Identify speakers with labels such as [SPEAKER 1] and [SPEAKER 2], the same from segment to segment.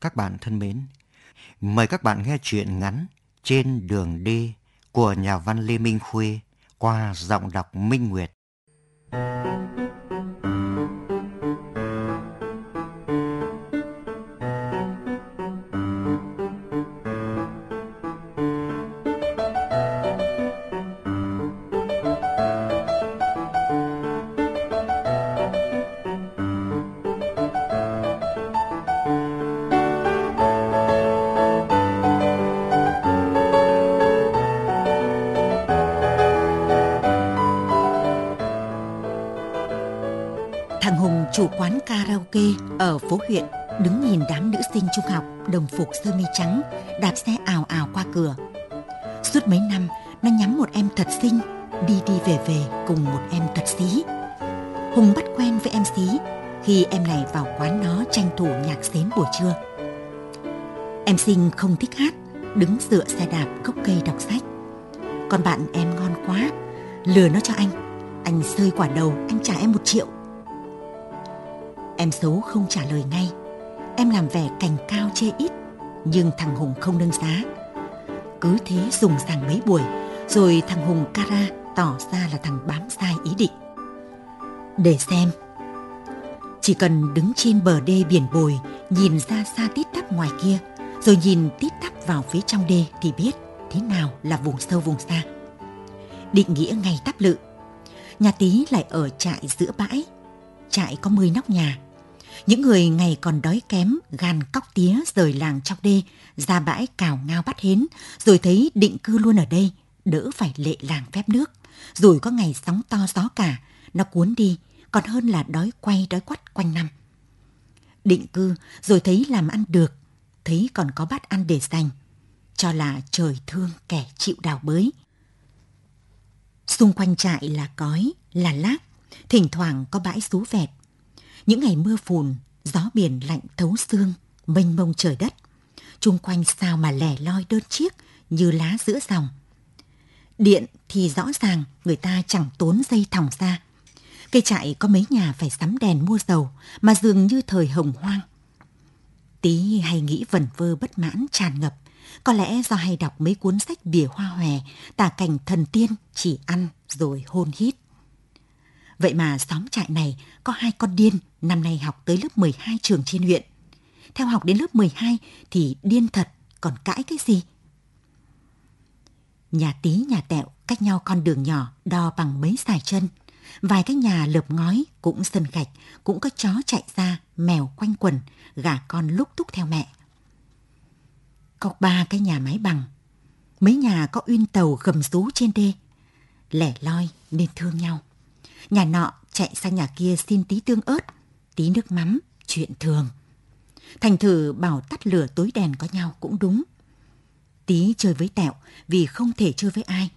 [SPEAKER 1] Các bạn thân mến, mời các bạn nghe chuyện ngắn Trên đường đi của nhà văn Lê Minh Khuê qua giọng đọc Minh Nguyệt.
[SPEAKER 2] chủ phố huyện đứng nhìn đám nữ sinh trung học đồng phục sơ mi trắng đạp xe ào ào qua cửa. Suốt mấy năm, nó nhắm một em thật xinh, đi đi về về cùng một em thật xí. Hùng bắt quen với em xí khi em này vào quán nó tranh thủ nhạc xến buổi trưa. Em xinh không thích hát, đứng dựa xe đạp gốc cây đọc sách. Còn bạn em ngon quá, lừa nó cho anh. Anh sơi quả đầu, anh trả em một triệu. Em xấu không trả lời ngay. Em làm vẻ cành cao chê ít, nhưng thằng Hùng không nâng giá. Cứ thế dùng rằng mấy buổi, rồi thằng Hùng Cara tỏ ra là thằng bám sai ý định. Để xem. Chỉ cần đứng trên bờ đê biển bồi, nhìn ra xa tít tắp ngoài kia, rồi nhìn tít tắp vào phía trong đê thì biết thế nào là vùng sâu vùng xa. Định nghĩa ngay tắp lự. Nhà tí lại ở trại giữa bãi. Trại có 10 nóc nhà, những người ngày còn đói kém, gan cóc tía rời làng trong đê, ra bãi cào ngao bắt hến, rồi thấy định cư luôn ở đây, đỡ phải lệ làng phép nước. Rồi có ngày sóng to gió cả, nó cuốn đi, còn hơn là đói quay đói quắt quanh năm. Định cư, rồi thấy làm ăn được, thấy còn có bát ăn để dành, cho là trời thương kẻ chịu đào bới. Xung quanh trại là cói, là lác, thỉnh thoảng có bãi xú vẹt, những ngày mưa phùn, gió biển lạnh thấu xương, mênh mông trời đất. Trung quanh sao mà lẻ loi đơn chiếc như lá giữa dòng. Điện thì rõ ràng người ta chẳng tốn dây thòng ra. Cây trại có mấy nhà phải sắm đèn mua dầu mà dường như thời hồng hoang. Tí hay nghĩ vẩn vơ bất mãn tràn ngập, có lẽ do hay đọc mấy cuốn sách bìa hoa hòe, tả cảnh thần tiên chỉ ăn rồi hôn hít. Vậy mà xóm trại này có hai con điên năm nay học tới lớp 12 trường trên huyện. Theo học đến lớp 12 thì điên thật, còn cãi cái gì? Nhà tí nhà tẹo cách nhau con đường nhỏ đo bằng mấy xài chân. Vài cái nhà lợp ngói cũng sân gạch, cũng có chó chạy ra, mèo quanh quần, gà con lúc túc theo mẹ. Có ba cái nhà máy bằng, mấy nhà có uyên tàu gầm rú trên đê. Lẻ loi nên thương nhau. Nhà nọ chạy sang nhà kia xin tí tương ớt, tí nước mắm, chuyện thường. Thành thử bảo tắt lửa tối đèn có nhau cũng đúng. Tí chơi với Tẹo vì không thể chơi với ai.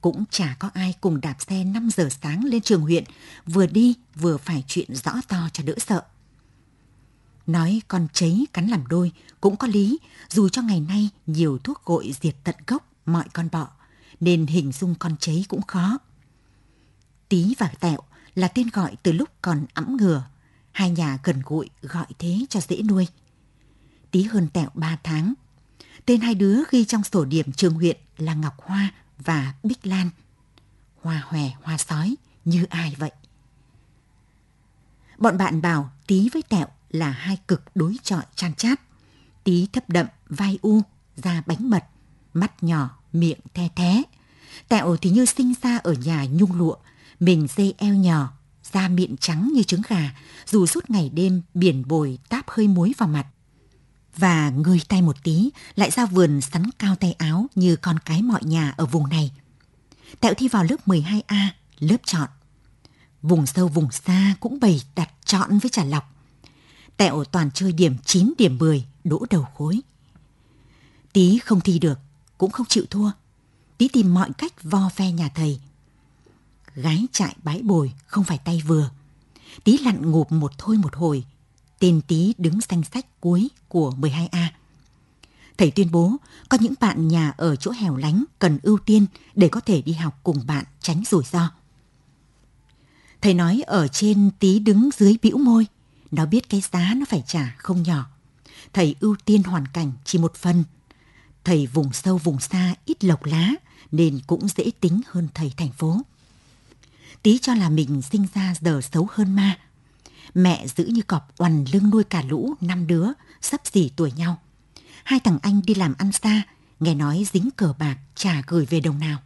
[SPEAKER 2] Cũng chả có ai cùng đạp xe 5 giờ sáng lên trường huyện, vừa đi vừa phải chuyện rõ to cho đỡ sợ. Nói con cháy cắn làm đôi cũng có lý, dù cho ngày nay nhiều thuốc gội diệt tận gốc mọi con bọ, nên hình dung con cháy cũng khó. Tí và Tẹo là tên gọi từ lúc còn ẵm ngừa. Hai nhà gần gũi gọi thế cho dễ nuôi. Tí hơn Tẹo ba tháng. Tên hai đứa ghi trong sổ điểm trường huyện là Ngọc Hoa và Bích Lan. Hoa hòe, hoa sói, như ai vậy? Bọn bạn bảo Tí với Tẹo là hai cực đối chọi chan chát. Tí thấp đậm, vai u, da bánh mật, mắt nhỏ, miệng the thế. Tẹo thì như sinh ra ở nhà nhung lụa, mình dây eo nhỏ, da miệng trắng như trứng gà, dù suốt ngày đêm biển bồi táp hơi muối vào mặt. Và người tay một tí lại ra vườn sắn cao tay áo như con cái mọi nhà ở vùng này. Tẹo thi vào lớp 12A, lớp chọn. Vùng sâu vùng xa cũng bày đặt chọn với trả lọc. Tẹo toàn chơi điểm 9 điểm 10, đỗ đầu khối. Tí không thi được, cũng không chịu thua. Tí tìm mọi cách vo ve nhà thầy – gái trại bãi bồi không phải tay vừa. Tí lặn ngụp một thôi một hồi, tên Tí đứng danh sách cuối của 12A. Thầy tuyên bố có những bạn nhà ở chỗ hẻo lánh cần ưu tiên để có thể đi học cùng bạn tránh rủi ro. Thầy nói ở trên Tí đứng dưới bĩu môi, nó biết cái giá nó phải trả không nhỏ. thầy ưu tiên hoàn cảnh chỉ một phần. Thầy vùng sâu vùng xa ít lộc lá nên cũng dễ tính hơn thầy thành phố. Tí cho là mình sinh ra giờ xấu hơn ma. Mẹ giữ như cọp oằn lưng nuôi cả lũ năm đứa, sắp xỉ tuổi nhau. Hai thằng anh đi làm ăn xa, nghe nói dính cờ bạc chả gửi về đồng nào.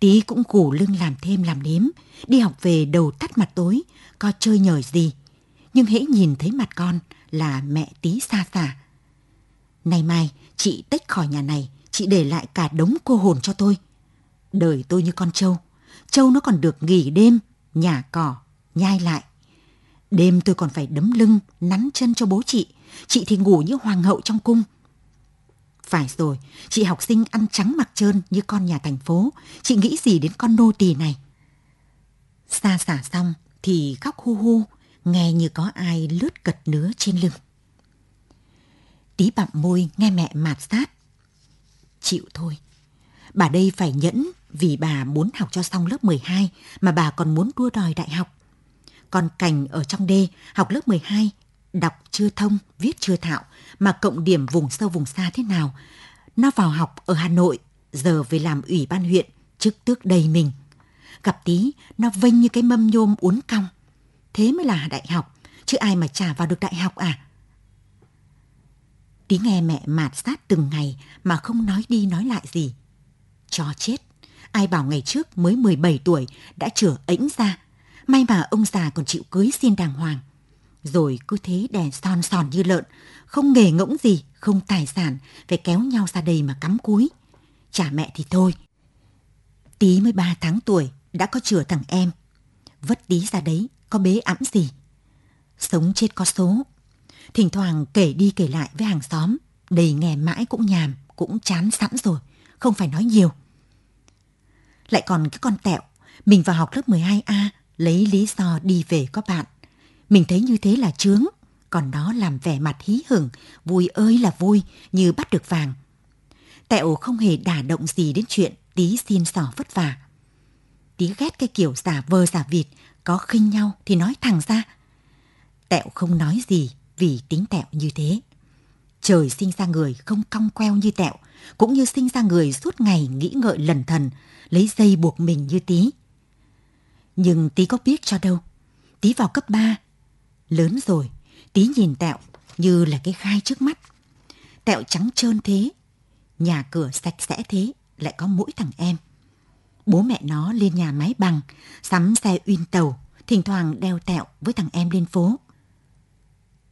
[SPEAKER 2] Tí cũng củ lưng làm thêm làm nếm, đi học về đầu tắt mặt tối, có chơi nhời gì. Nhưng hễ nhìn thấy mặt con là mẹ tí xa xả. Nay mai, chị tách khỏi nhà này, chị để lại cả đống cô hồn cho tôi. Đời tôi như con trâu, trâu nó còn được nghỉ đêm, nhà cỏ, nhai lại. Đêm tôi còn phải đấm lưng, nắn chân cho bố chị, chị thì ngủ như hoàng hậu trong cung. Phải rồi, chị học sinh ăn trắng mặc trơn như con nhà thành phố, chị nghĩ gì đến con nô tỳ này? Xa xả xong thì khóc hu hu, nghe như có ai lướt cật nứa trên lưng. Tí bặm môi nghe mẹ mạt sát. Chịu thôi, bà đây phải nhẫn vì bà muốn học cho xong lớp 12 mà bà còn muốn đua đòi đại học. Còn Cảnh ở trong đê học lớp 12, đọc chưa thông, viết chưa thạo mà cộng điểm vùng sâu vùng xa thế nào. Nó vào học ở Hà Nội, giờ về làm ủy ban huyện, chức tước đầy mình. Gặp tí, nó vênh như cái mâm nhôm uốn cong. Thế mới là đại học, chứ ai mà trả vào được đại học à? Tí nghe mẹ mạt sát từng ngày mà không nói đi nói lại gì. Cho chết, ai bảo ngày trước mới 17 tuổi đã chửa ĩnh ra. May mà ông già còn chịu cưới xin đàng hoàng. Rồi cứ thế đè son sòn như lợn, không nghề ngỗng gì, không tài sản, phải kéo nhau ra đây mà cắm cúi. Trả mẹ thì thôi. Tí mới ba tháng tuổi, đã có chửa thằng em. Vất tí ra đấy, có bế ẵm gì. Sống chết có số. Thỉnh thoảng kể đi kể lại với hàng xóm, đầy nghe mãi cũng nhàm, cũng chán sẵn rồi, không phải nói nhiều. Lại còn cái con tẹo, mình vào học lớp 12A, lấy lý do đi về có bạn. Mình thấy như thế là chướng, còn nó làm vẻ mặt hí hửng, vui ơi là vui, như bắt được vàng. Tẹo không hề đả động gì đến chuyện tí xin xỏ vất vả. Tí ghét cái kiểu giả vờ giả vịt, có khinh nhau thì nói thẳng ra. Tẹo không nói gì vì tính tẹo như thế. Trời sinh ra người không cong queo như tẹo, cũng như sinh ra người suốt ngày nghĩ ngợi lần thần, lấy dây buộc mình như tí. Nhưng tí có biết cho đâu. Tí vào cấp 3, lớn rồi, tí nhìn tẹo như là cái gai trước mắt. Tẹo trắng trơn thế, nhà cửa sạch sẽ thế, lại có mỗi thằng em. Bố mẹ nó lên nhà máy bằng, sắm xe uyên tàu, thỉnh thoảng đeo tẹo với thằng em lên phố.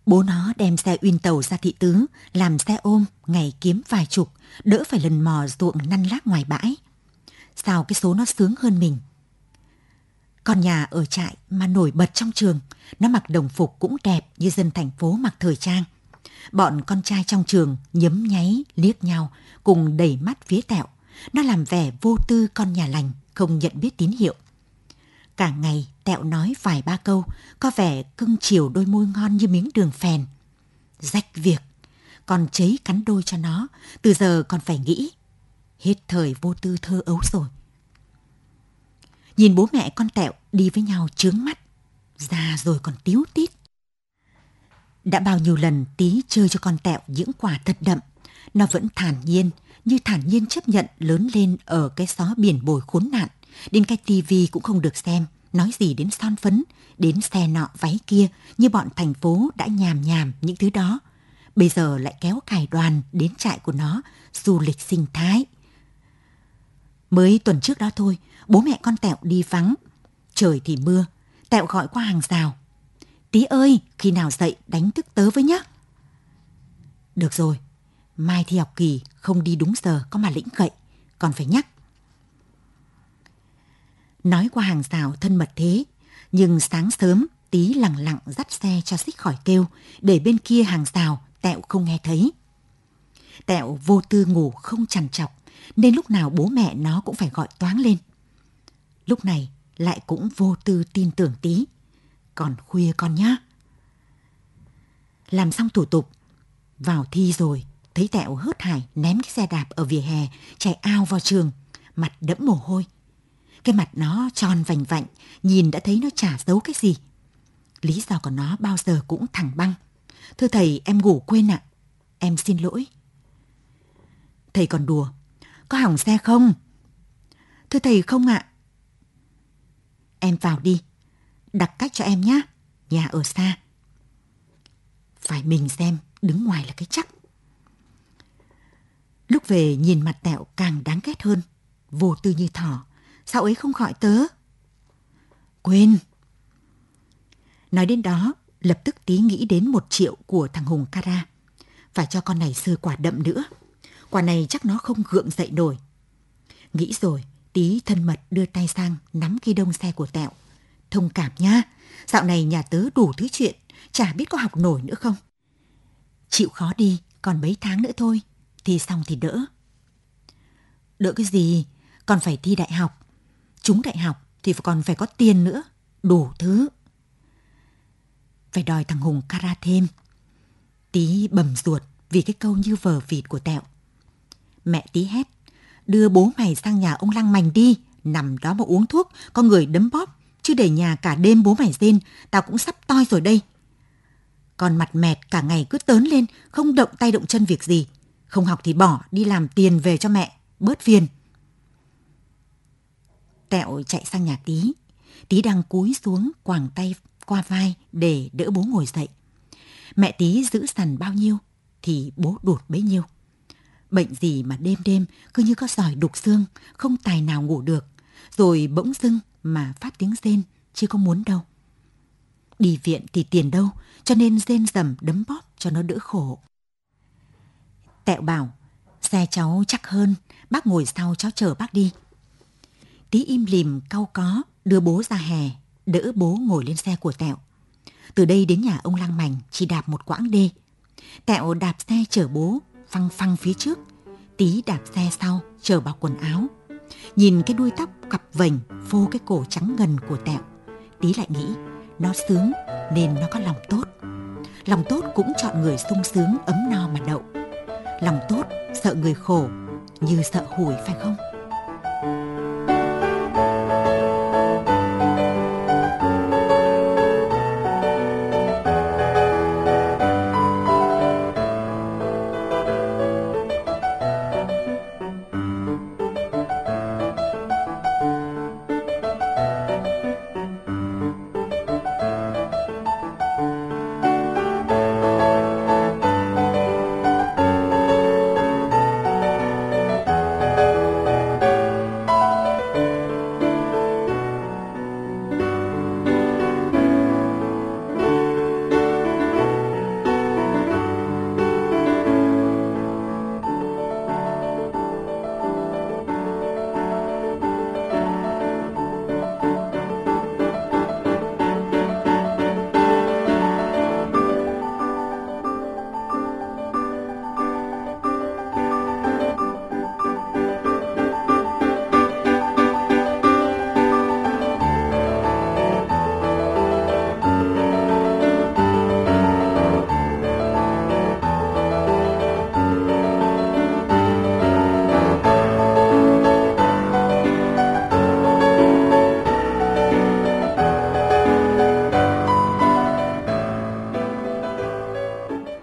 [SPEAKER 2] Bố nó đem xe uyên tàu ra thị tứ, làm xe ôm, ngày kiếm vài chục, đỡ phải lần mò ruộng năn lác ngoài bãi. Sao cái số nó sướng hơn mình? Con nhà ở trại mà nổi bật trong trường, nó mặc đồng phục cũng đẹp như dân thành phố mặc thời trang. Bọn con trai trong trường nhấm nháy, liếc nhau, cùng đẩy mắt phía tẹo. Nó làm vẻ vô tư con nhà lành, không nhận biết tín hiệu. Cả ngày tẹo nói vài ba câu, có vẻ cưng chiều đôi môi ngon như miếng đường phèn. Rách việc, còn chấy cắn đôi cho nó, từ giờ còn phải nghĩ. Hết thời vô tư thơ ấu rồi. Nhìn bố mẹ con tẹo đi với nhau trướng mắt, già rồi còn tiếu tít. Đã bao nhiêu lần tí chơi cho con tẹo những quả thật đậm, nó vẫn thản nhiên, như thản nhiên chấp nhận lớn lên ở cái xó biển bồi khốn nạn, đến cái tivi cũng không được xem, nói gì đến son phấn, đến xe nọ váy kia như bọn thành phố đã nhàm nhàm những thứ đó. Bây giờ lại kéo cải đoàn đến trại của nó, du lịch sinh thái. Mới tuần trước đó thôi, bố mẹ con Tẹo đi vắng. Trời thì mưa, Tẹo gọi qua hàng rào. Tí ơi, khi nào dậy đánh thức tớ với nhá. Được rồi, mai thi học kỳ không đi đúng giờ có mà lĩnh gậy, còn phải nhắc. Nói qua hàng rào thân mật thế, nhưng sáng sớm tí lặng lặng dắt xe cho xích khỏi kêu, để bên kia hàng rào Tẹo không nghe thấy. Tẹo vô tư ngủ không chằn chọc, nên lúc nào bố mẹ nó cũng phải gọi toáng lên. Lúc này lại cũng vô tư tin tưởng tí. Còn khuya con nhá. Làm xong thủ tục, vào thi rồi, thấy Tẹo hớt hải ném cái xe đạp ở vỉa hè, chạy ao vào trường, mặt đẫm mồ hôi. Cái mặt nó tròn vành vạnh, nhìn đã thấy nó chả giấu cái gì. Lý do của nó bao giờ cũng thẳng băng. Thưa thầy, em ngủ quên ạ. em xin lỗi. Thầy còn đùa. Có hỏng xe không? Thưa thầy không ạ. Em vào đi. Đặt cách cho em nhé. Nhà ở xa. Phải mình xem, đứng ngoài là cái chắc. Lúc về nhìn mặt Tẹo càng đáng ghét hơn. Vô tư như thỏ. Sao ấy không gọi tớ? Quên. Nói đến đó, lập tức tí nghĩ đến một triệu của thằng Hùng Cara. Phải cho con này sơ quả đậm nữa. Quả này chắc nó không gượng dậy nổi. Nghĩ rồi, tí thân mật đưa tay sang nắm ghi đông xe của Tẹo. Thông cảm nha, dạo này nhà tớ đủ thứ chuyện, chả biết có học nổi nữa không. Chịu khó đi, còn mấy tháng nữa thôi, thi xong thì đỡ. Đỡ cái gì, còn phải thi đại học. Chúng đại học thì còn phải có tiền nữa, đủ thứ. Phải đòi thằng Hùng cara thêm. Tí bầm ruột vì cái câu như vờ vịt của Tẹo. Mẹ tí hét, đưa bố mày sang nhà ông Lăng Mành đi, nằm đó mà uống thuốc, con người đấm bóp, chứ để nhà cả đêm bố mày rên, tao cũng sắp toi rồi đây. Còn mặt mẹt cả ngày cứ tớn lên, không động tay động chân việc gì. Không học thì bỏ, đi làm tiền về cho mẹ, bớt phiền. Tẹo chạy sang nhà tí. Tí đang cúi xuống quàng tay qua vai để đỡ bố ngồi dậy. Mẹ tí giữ sẵn bao nhiêu thì bố đột bấy nhiêu. Bệnh gì mà đêm đêm cứ như có sỏi đục xương, không tài nào ngủ được. Rồi bỗng dưng mà phát tiếng rên, chứ có muốn đâu. Đi viện thì tiền đâu, cho nên rên rầm đấm bóp cho nó đỡ khổ. Tẹo bảo, xe cháu chắc hơn, bác ngồi sau cháu chờ bác đi. Tí im lìm cau có, đưa bố ra hè, đỡ bố ngồi lên xe của Tẹo. Từ đây đến nhà ông Lang Mành chỉ đạp một quãng đê. Tẹo đạp xe chở bố, phăng phăng phía trước. Tí đạp xe sau, chờ bao quần áo. Nhìn cái đuôi tóc cặp vành phô cái cổ trắng ngần của Tẹo. Tí lại nghĩ, nó sướng nên nó có lòng tốt. Lòng tốt cũng chọn người sung sướng ấm no mà đậu. Lòng tốt sợ người khổ như sợ hủi phải không?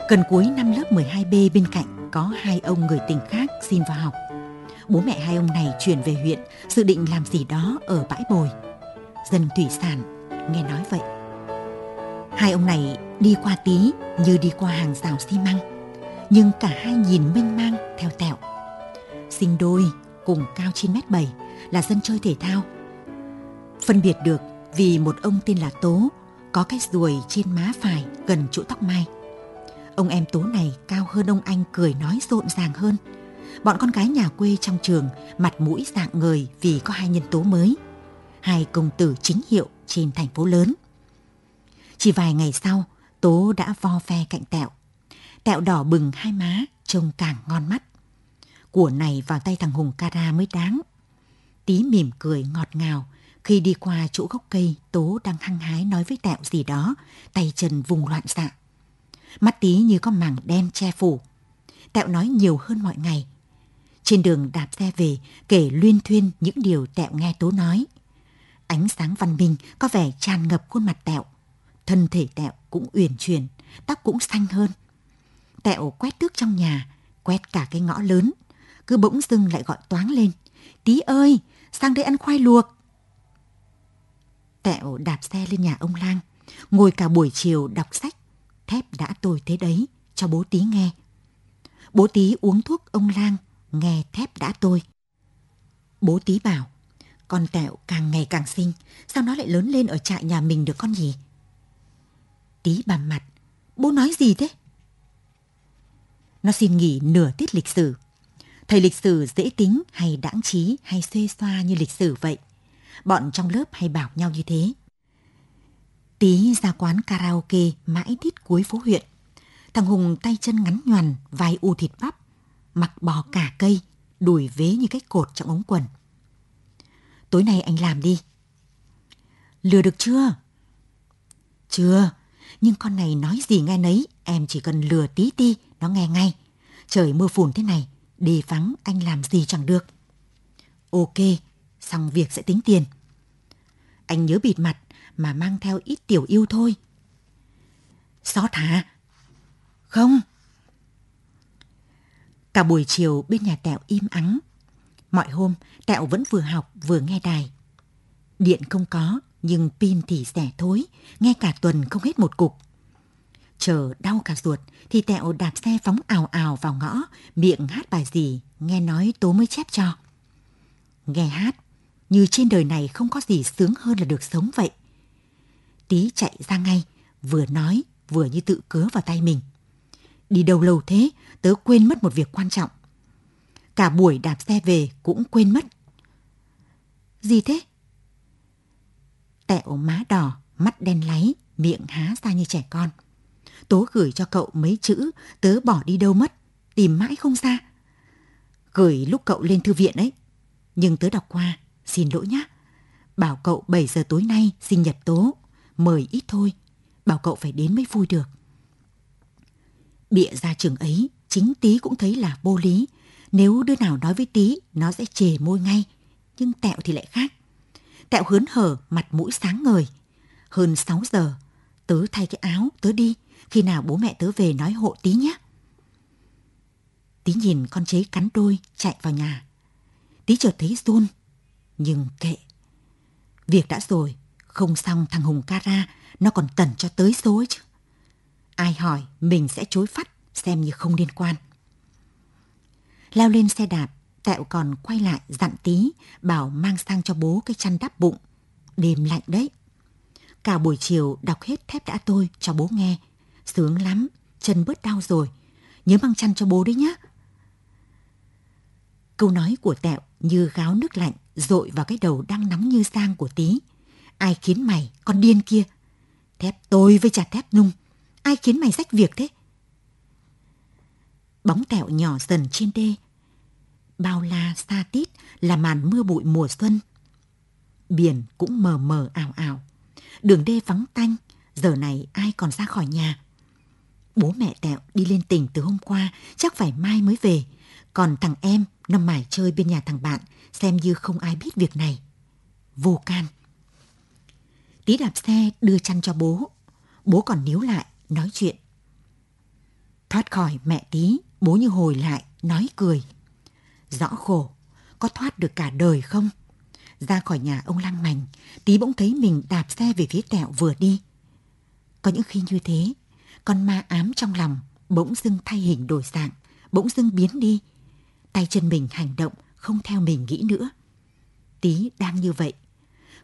[SPEAKER 2] Gần cuối năm lớp 12B bên cạnh có hai ông người tỉnh khác xin vào học. Bố mẹ hai ông này chuyển về huyện, dự định làm gì đó ở bãi bồi. Dân thủy sản, nghe nói vậy. Hai ông này đi qua tí như đi qua hàng rào xi măng, nhưng cả hai nhìn mênh mang theo tẹo. Sinh đôi cùng cao 9 mét 7 là dân chơi thể thao. Phân biệt được vì một ông tên là Tố có cái ruồi trên má phải gần chỗ tóc mai Ông em Tố này cao hơn ông anh cười nói rộn ràng hơn. Bọn con gái nhà quê trong trường mặt mũi dạng người vì có hai nhân tố mới. Hai công tử chính hiệu trên thành phố lớn. Chỉ vài ngày sau, Tố đã vo ve cạnh Tẹo. Tẹo đỏ bừng hai má, trông càng ngon mắt. Của này vào tay thằng Hùng Cara mới đáng. Tí mỉm cười ngọt ngào khi đi qua chỗ gốc cây Tố đang hăng hái nói với Tẹo gì đó, tay chân vùng loạn xạ mắt tí như có màng đen che phủ. Tẹo nói nhiều hơn mọi ngày. Trên đường đạp xe về, kể luyên thuyên những điều Tẹo nghe Tố nói. Ánh sáng văn minh có vẻ tràn ngập khuôn mặt Tẹo. Thân thể Tẹo cũng uyển chuyển, tóc cũng xanh hơn. Tẹo quét tước trong nhà, quét cả cái ngõ lớn, cứ bỗng dưng lại gọi toáng lên. Tí ơi, sang đây ăn khoai luộc. Tẹo đạp xe lên nhà ông Lang, ngồi cả buổi chiều đọc sách. Thép đã tôi thế đấy, cho bố tí nghe. Bố tí uống thuốc ông Lang, nghe thép đã tôi. Bố tí bảo, con Tẹo càng ngày càng xinh, sao nó lại lớn lên ở trại nhà mình được con gì? Tí bằm mặt, bố nói gì thế? Nó xin nghỉ nửa tiết lịch sử. Thầy lịch sử dễ tính hay đãng trí hay xuê xoa như lịch sử vậy. Bọn trong lớp hay bảo nhau như thế. Tí ra quán karaoke mãi tít cuối phố huyện. Thằng Hùng tay chân ngắn nhoằn, vai u thịt bắp, mặc bò cả cây, đùi vế như cái cột trong ống quần. Tối nay anh làm đi. Lừa được chưa? Chưa, nhưng con này nói gì nghe nấy, em chỉ cần lừa tí ti, nó nghe ngay. Trời mưa phùn thế này, đề vắng anh làm gì chẳng được. Ok, xong việc sẽ tính tiền. Anh nhớ bịt mặt mà mang theo ít tiểu yêu thôi. Xót hả? Không. Cả buổi chiều bên nhà Tẹo im ắng. Mọi hôm, Tẹo vẫn vừa học vừa nghe đài. Điện không có, nhưng pin thì rẻ thối, nghe cả tuần không hết một cục. Chờ đau cả ruột thì Tẹo đạp xe phóng ào ào vào ngõ, miệng hát bài gì, nghe nói Tố mới chép cho. Nghe hát, như trên đời này không có gì sướng hơn là được sống vậy. Tí chạy ra ngay, vừa nói vừa như tự cớ vào tay mình. Đi đâu lâu thế, tớ quên mất một việc quan trọng. Cả buổi đạp xe về cũng quên mất. Gì thế? Tẹo má đỏ, mắt đen láy, miệng há ra như trẻ con. Tố gửi cho cậu mấy chữ, tớ bỏ đi đâu mất, tìm mãi không ra. Gửi lúc cậu lên thư viện ấy. Nhưng tớ đọc qua, xin lỗi nhá. Bảo cậu 7 giờ tối nay sinh nhật Tố, mời ít thôi. Bảo cậu phải đến mới vui được. Bịa ra trường ấy, chính Tí cũng thấy là vô lý. Nếu đứa nào nói với Tí, nó sẽ chề môi ngay. Nhưng Tẹo thì lại khác. Tẹo hớn hở, mặt mũi sáng ngời. Hơn 6 giờ, tớ thay cái áo, tớ đi. Khi nào bố mẹ tớ về nói hộ Tí nhé. Tí nhìn con chế cắn đôi, chạy vào nhà. Tí chợt thấy run, nhưng kệ. Việc đã rồi, không xong thằng Hùng Cara, nó còn tẩn cho tới số chứ. Ai hỏi, mình sẽ chối phát, xem như không liên quan. Leo lên xe đạp, Tẹo còn quay lại dặn tí, bảo mang sang cho bố cái chăn đắp bụng. Đêm lạnh đấy. Cả buổi chiều đọc hết thép đã tôi cho bố nghe. Sướng lắm, chân bớt đau rồi. Nhớ mang chăn cho bố đấy nhá. Câu nói của Tẹo như gáo nước lạnh dội vào cái đầu đang nóng như sang của tí. Ai khiến mày, con điên kia? Thép tôi với chả thép nung. Ai khiến mày rách việc thế? Bóng Tẹo nhỏ dần trên đê bao la xa tít là màn mưa bụi mùa xuân. Biển cũng mờ mờ ảo ảo. Đường đê vắng tanh, giờ này ai còn ra khỏi nhà. Bố mẹ Tẹo đi lên tỉnh từ hôm qua, chắc phải mai mới về. Còn thằng em nằm mải chơi bên nhà thằng bạn, xem như không ai biết việc này. Vô can. Tí đạp xe đưa chăn cho bố. Bố còn níu lại, nói chuyện. Thoát khỏi mẹ tí, bố như hồi lại, nói cười. Rõ khổ, có thoát được cả đời không? Ra khỏi nhà ông Lăng Mành, tí bỗng thấy mình đạp xe về phía tẹo vừa đi. Có những khi như thế, con ma ám trong lòng bỗng dưng thay hình đổi dạng, bỗng dưng biến đi. Tay chân mình hành động không theo mình nghĩ nữa. Tí đang như vậy.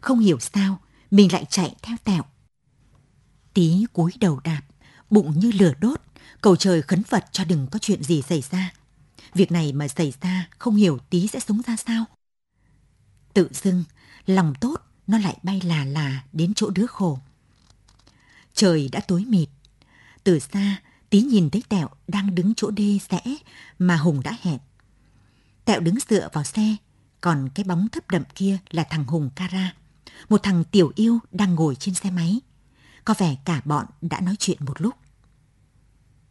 [SPEAKER 2] Không hiểu sao mình lại chạy theo tẹo. Tí cúi đầu đạp, bụng như lửa đốt, cầu trời khấn Phật cho đừng có chuyện gì xảy ra. Việc này mà xảy ra không hiểu tí sẽ sống ra sao. Tự dưng, lòng tốt nó lại bay là là đến chỗ đứa khổ. Trời đã tối mịt. Từ xa, tí nhìn thấy Tẹo đang đứng chỗ đê rẽ mà Hùng đã hẹn. Tẹo đứng dựa vào xe, còn cái bóng thấp đậm kia là thằng Hùng Cara. Một thằng tiểu yêu đang ngồi trên xe máy. Có vẻ cả bọn đã nói chuyện một lúc.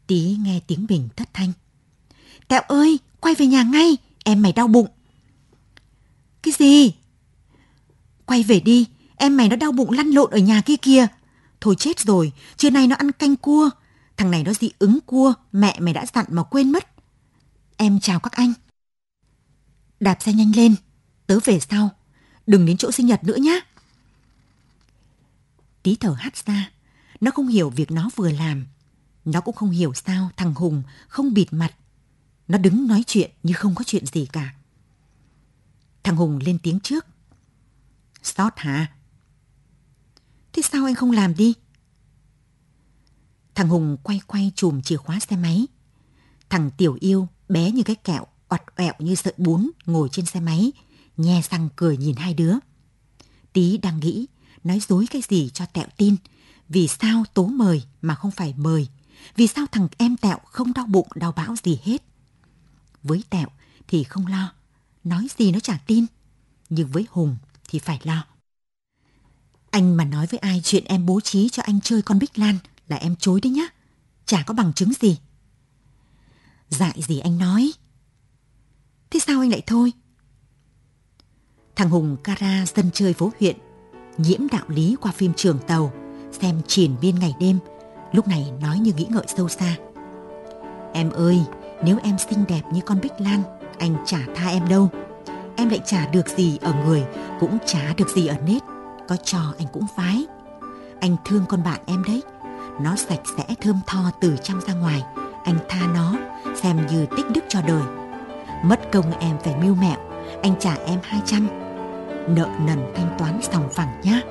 [SPEAKER 2] Tí nghe tiếng bình thất thanh. Tẹo ơi, quay về nhà ngay, em mày đau bụng. Cái gì? Quay về đi, em mày nó đau bụng lăn lộn ở nhà kia kìa. Thôi chết rồi, trưa nay nó ăn canh cua. Thằng này nó dị ứng cua, mẹ mày đã dặn mà quên mất. Em chào các anh. Đạp xe nhanh lên, tớ về sau. Đừng đến chỗ sinh nhật nữa nhé. Tí thở hắt ra, nó không hiểu việc nó vừa làm. Nó cũng không hiểu sao thằng Hùng không bịt mặt. Nó đứng nói chuyện như không có chuyện gì cả. Thằng Hùng lên tiếng trước. Sót hả? Thế sao anh không làm đi? Thằng Hùng quay quay chùm chìa khóa xe máy. Thằng Tiểu Yêu bé như cái kẹo, oặt ẹo như sợi bún ngồi trên xe máy, nhe răng cười nhìn hai đứa. Tí đang nghĩ nói dối cái gì cho Tẹo tin. Vì sao Tố mời mà không phải mời? Vì sao thằng em Tẹo không đau bụng đau bão gì hết? Với Tẹo thì không lo, nói gì nó chả tin. Nhưng với Hùng thì phải lo. Anh mà nói với ai chuyện em bố trí cho anh chơi con Bích Lan là em chối đấy nhá. Chả có bằng chứng gì. Dại gì anh nói. Thế sao anh lại thôi? Thằng Hùng Cara dân chơi phố huyện, nhiễm đạo lý qua phim trường tàu, xem triển biên ngày đêm, lúc này nói như nghĩ ngợi sâu xa. Em ơi, nếu em xinh đẹp như con Bích Lan, anh chả tha em đâu. Em lại chả được gì ở người, cũng chả được gì ở nết. Có cho anh cũng phái. Anh thương con bạn em đấy. Nó sạch sẽ thơm tho từ trong ra ngoài. Anh tha nó, xem như tích đức cho đời. Mất công em phải mưu mẹo, anh trả em 200. Nợ nần thanh toán sòng phẳng nhá.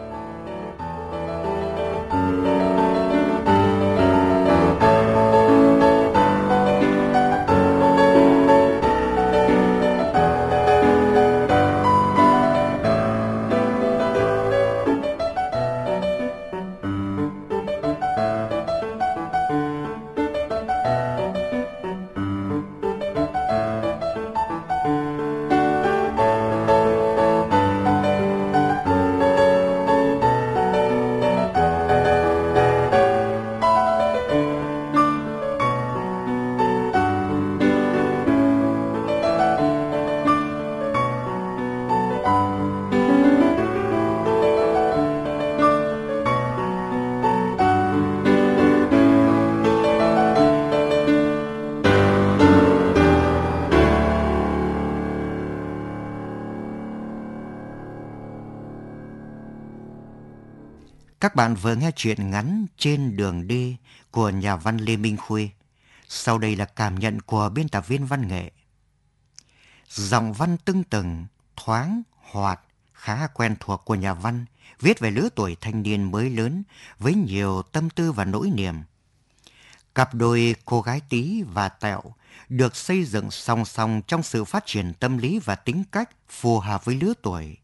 [SPEAKER 1] Các bạn vừa nghe chuyện ngắn Trên đường đi của nhà văn Lê Minh Khuê. Sau đây là cảm nhận của biên tập viên văn nghệ. Giọng văn tưng từng, thoáng, hoạt, khá quen thuộc của nhà văn, viết về lứa tuổi thanh niên mới lớn với nhiều tâm tư và nỗi niềm. Cặp đôi cô gái tí và tẹo được xây dựng song song trong sự phát triển tâm lý và tính cách phù hợp với lứa tuổi.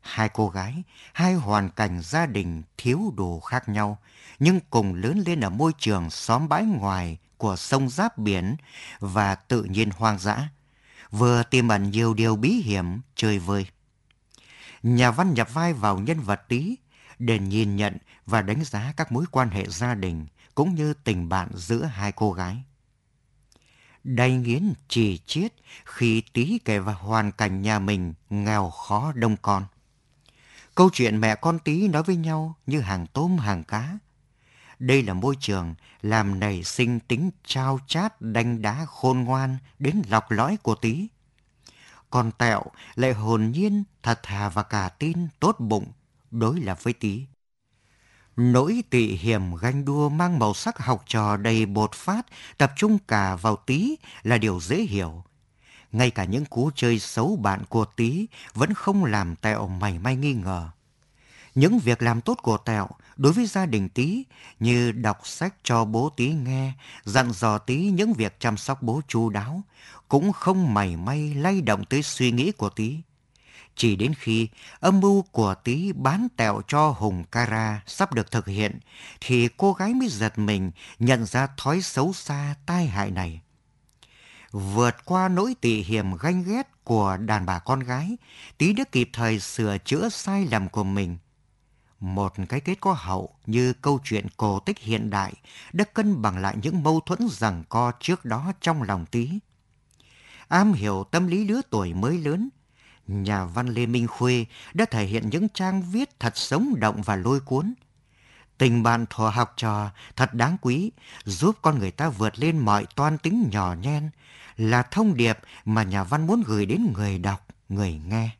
[SPEAKER 1] Hai cô gái, hai hoàn cảnh gia đình thiếu đồ khác nhau, nhưng cùng lớn lên ở môi trường xóm bãi ngoài của sông giáp biển và tự nhiên hoang dã, vừa tiềm ẩn nhiều điều bí hiểm chơi vơi. Nhà văn nhập vai vào nhân vật tí để nhìn nhận và đánh giá các mối quan hệ gia đình cũng như tình bạn giữa hai cô gái. Đầy nghiến chỉ chiết khi tí kể vào hoàn cảnh nhà mình nghèo khó đông con. Câu chuyện mẹ con tí nói với nhau như hàng tôm hàng cá. Đây là môi trường làm nảy sinh tính trao chát đanh đá khôn ngoan đến lọc lõi của tí. Còn Tẹo lại hồn nhiên, thật thà và cả tin, tốt bụng, đối lập với tí. Nỗi tị hiểm ganh đua mang màu sắc học trò đầy bột phát, tập trung cả vào tí là điều dễ hiểu. Ngay cả những cú chơi xấu bạn của tí vẫn không làm Tẹo mảy may nghi ngờ. Những việc làm tốt của Tẹo đối với gia đình Tí như đọc sách cho bố Tí nghe, dặn dò Tí những việc chăm sóc bố chu đáo, cũng không mảy may lay động tới suy nghĩ của Tí. Chỉ đến khi âm mưu của Tí bán Tẹo cho Hùng Cara sắp được thực hiện, thì cô gái mới giật mình nhận ra thói xấu xa tai hại này. Vượt qua nỗi tị hiểm ganh ghét của đàn bà con gái, Tí đã kịp thời sửa chữa sai lầm của mình – một cái kết có hậu như câu chuyện cổ tích hiện đại đã cân bằng lại những mâu thuẫn rằng co trước đó trong lòng tí. Am hiểu tâm lý lứa tuổi mới lớn, nhà văn Lê Minh Khuê đã thể hiện những trang viết thật sống động và lôi cuốn. Tình bạn thọ học trò thật đáng quý, giúp con người ta vượt lên mọi toan tính nhỏ nhen, là thông điệp mà nhà văn muốn gửi đến người đọc, người nghe.